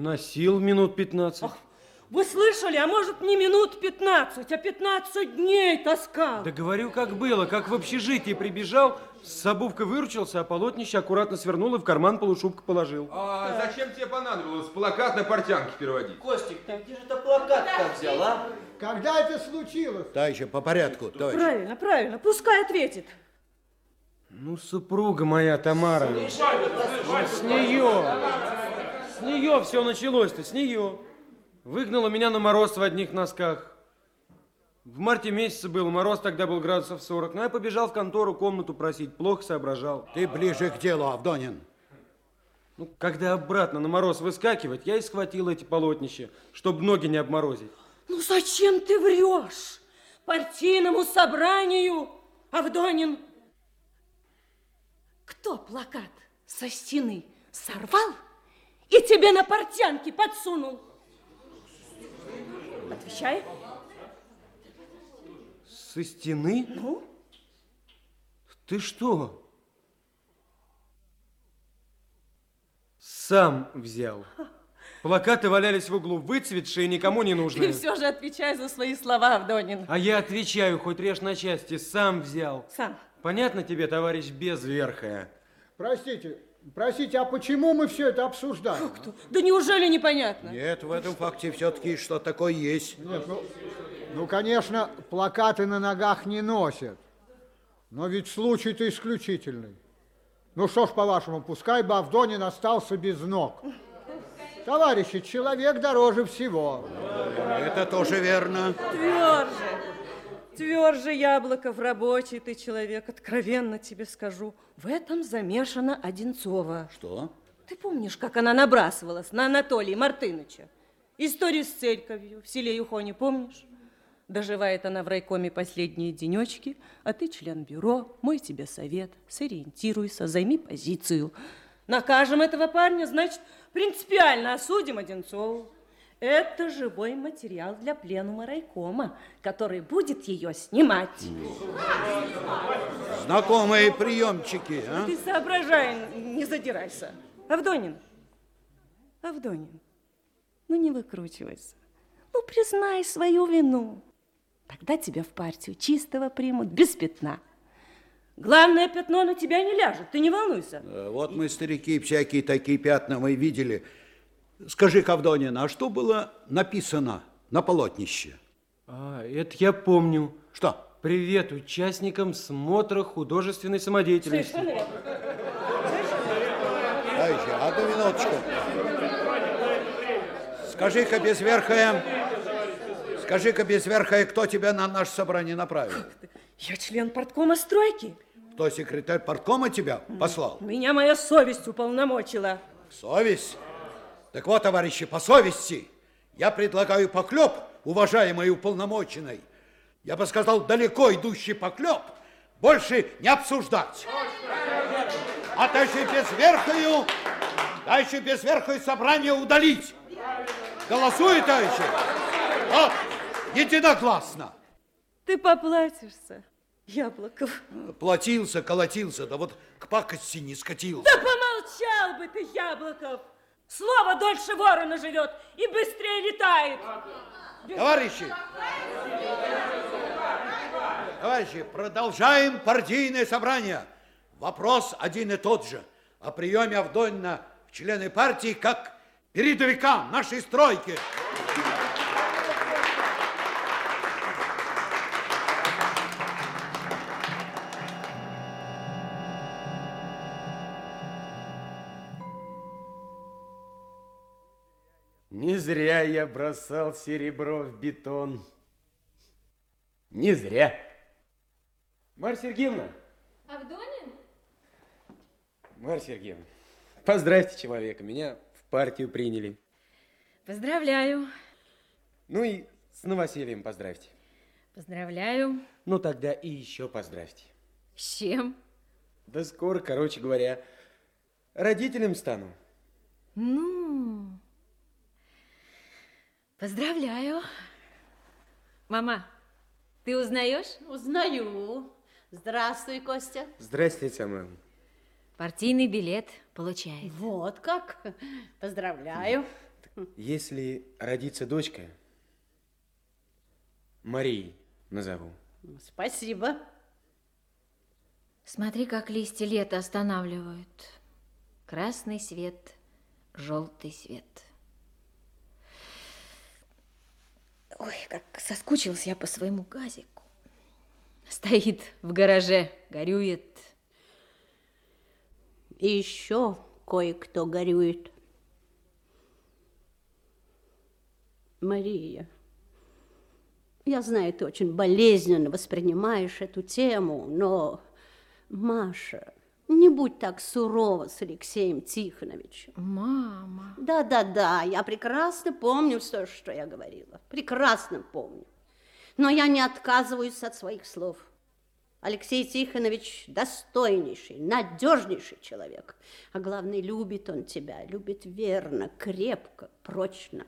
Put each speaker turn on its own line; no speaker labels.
Носил минут 15.
Вы слышали, а может не минут 15, а 15 дней таскал.
Да говорю, как было, как в общежитии прибежал, с обувкой выручился, а полотнище аккуратно свернул и в карман полушубка положил.
А зачем тебе понадобилось плакат на портянке переводить?
Костик, ты где же ты плакат там взял, а?
Когда это случилось?
Товарищи, по порядку, товарищ.
Правильно, правильно, пускай ответит.
Ну, супруга моя, Тамара. С нее. С нее все началось-то, с нее. Выгнала меня на мороз в одних носках. В марте месяце был, мороз тогда был градусов 40. Но я побежал в контору комнату просить, плохо соображал.
Ты ближе к делу, Авдонин.
Ну, когда обратно на мороз выскакивать, я и схватил эти полотнища, чтобы ноги не обморозить.
Ну зачем ты врешь? Партийному собранию, Авдонин. Кто плакат со стены сорвал и тебе на портянке подсунул? Отвечай.
Со стены?
Ну?
Ты что? Сам взял. Плакаты валялись в углу, выцветшие, никому не
Ты
нужные.
все же отвечай за свои слова, Авдонин.
А я отвечаю, хоть режь на части, сам взял.
Сам.
Понятно тебе, товарищ безверхая?
Простите, простите, а почему мы все это обсуждаем?
Да неужели непонятно?
Нет, в этом факте все-таки что такое есть.
Нет, ну, ну, конечно, плакаты на ногах не носят. Но ведь случай-то исключительный. Ну что ж, по-вашему, пускай бы Авдонин остался без ног. Товарищи, человек дороже всего.
Это тоже верно.
Тверже. Тверже, Яблоков, рабочий ты человек, откровенно тебе скажу. В этом замешана Одинцова.
Что?
Ты помнишь, как она набрасывалась на Анатолия Мартыныча? Историю с церковью в селе Юхоне, помнишь? Доживает она в райкоме последние денечки, а ты член бюро, мой тебе совет, сориентируйся, займи позицию. Накажем этого парня, значит, принципиально осудим Одинцову. Это живой материал для пленума райкома, который будет ее снимать.
Знакомые приемчики, а?
Ты соображай, не задирайся. Авдонин, Авдонин, ну не выкручивайся. Ну, признай свою вину. Тогда тебя в партию чистого примут, без пятна. Главное пятно на тебя не ляжет, ты не волнуйся.
Э, Вот мы, старики, всякие такие пятна мы видели. Скажи, Авдонин, а что было написано на полотнище?
А, это я помню.
Что?
Привет участникам смотра художественной самодеятельности.
Совершенно верно.
Товарищи, одну минуточку. Скажи-ка, безверхая, скажи-ка, безверхая, кто тебя на наше собрание направил?
Я член порткома стройки.
Кто секретарь парткома тебя послал?
Меня моя совесть уполномочила.
Совесть? Так вот, товарищи, по совести я предлагаю поклеп, уважаемый уполномоченный. Я бы сказал, далеко идущий поклеп, больше не обсуждать. А дальше безверхую, дальше безверхую собрание удалить. Голосует, товарищи? Вот, единогласно.
Ты поплатишься, Яблоков.
Платился, колотился, да вот к пакости не скатился.
Да помолчал бы ты, Яблоков! Слово дольше ворона живет и быстрее летает.
Товарищи! Товарищи, продолжаем партийное собрание. Вопрос один и тот же. О приеме Авдонина в члены партии как передовика нашей стройки.
Не зря я бросал серебро в бетон. Не зря. Марья Сергеевна,
Авдонин?
Марья Сергеевна, поздравьте человека, меня в партию приняли.
Поздравляю.
Ну и с новосельем поздравьте.
Поздравляю.
Ну тогда и еще поздравьте.
С чем?
Да скоро, короче говоря, родителем стану.
Ну, поздравляю. Мама, ты узнаешь?
Узнаю. Здравствуй, Костя.
Здрасте, Самойловна.
Партийный билет получает.
Вот как. Поздравляю.
Если родится дочка, Марией назову.
Спасибо.
Смотри, как листья лета останавливают. Красный свет, желтый свет. Ой, как соскучился я по своему газику. Стоит в гараже, горюет.
И еще кое-кто горюет. Мария, я знаю, ты очень болезненно воспринимаешь эту тему, но, Маша, не будь так сурова с Алексеем Тихоновичем.
Мама.
Да-да-да, я прекрасно помню все, что я говорила. Прекрасно помню. Но я не отказываюсь от своих слов. Алексей Тихонович достойнейший, надежнейший человек. А главное, любит он тебя, любит верно, крепко, прочно.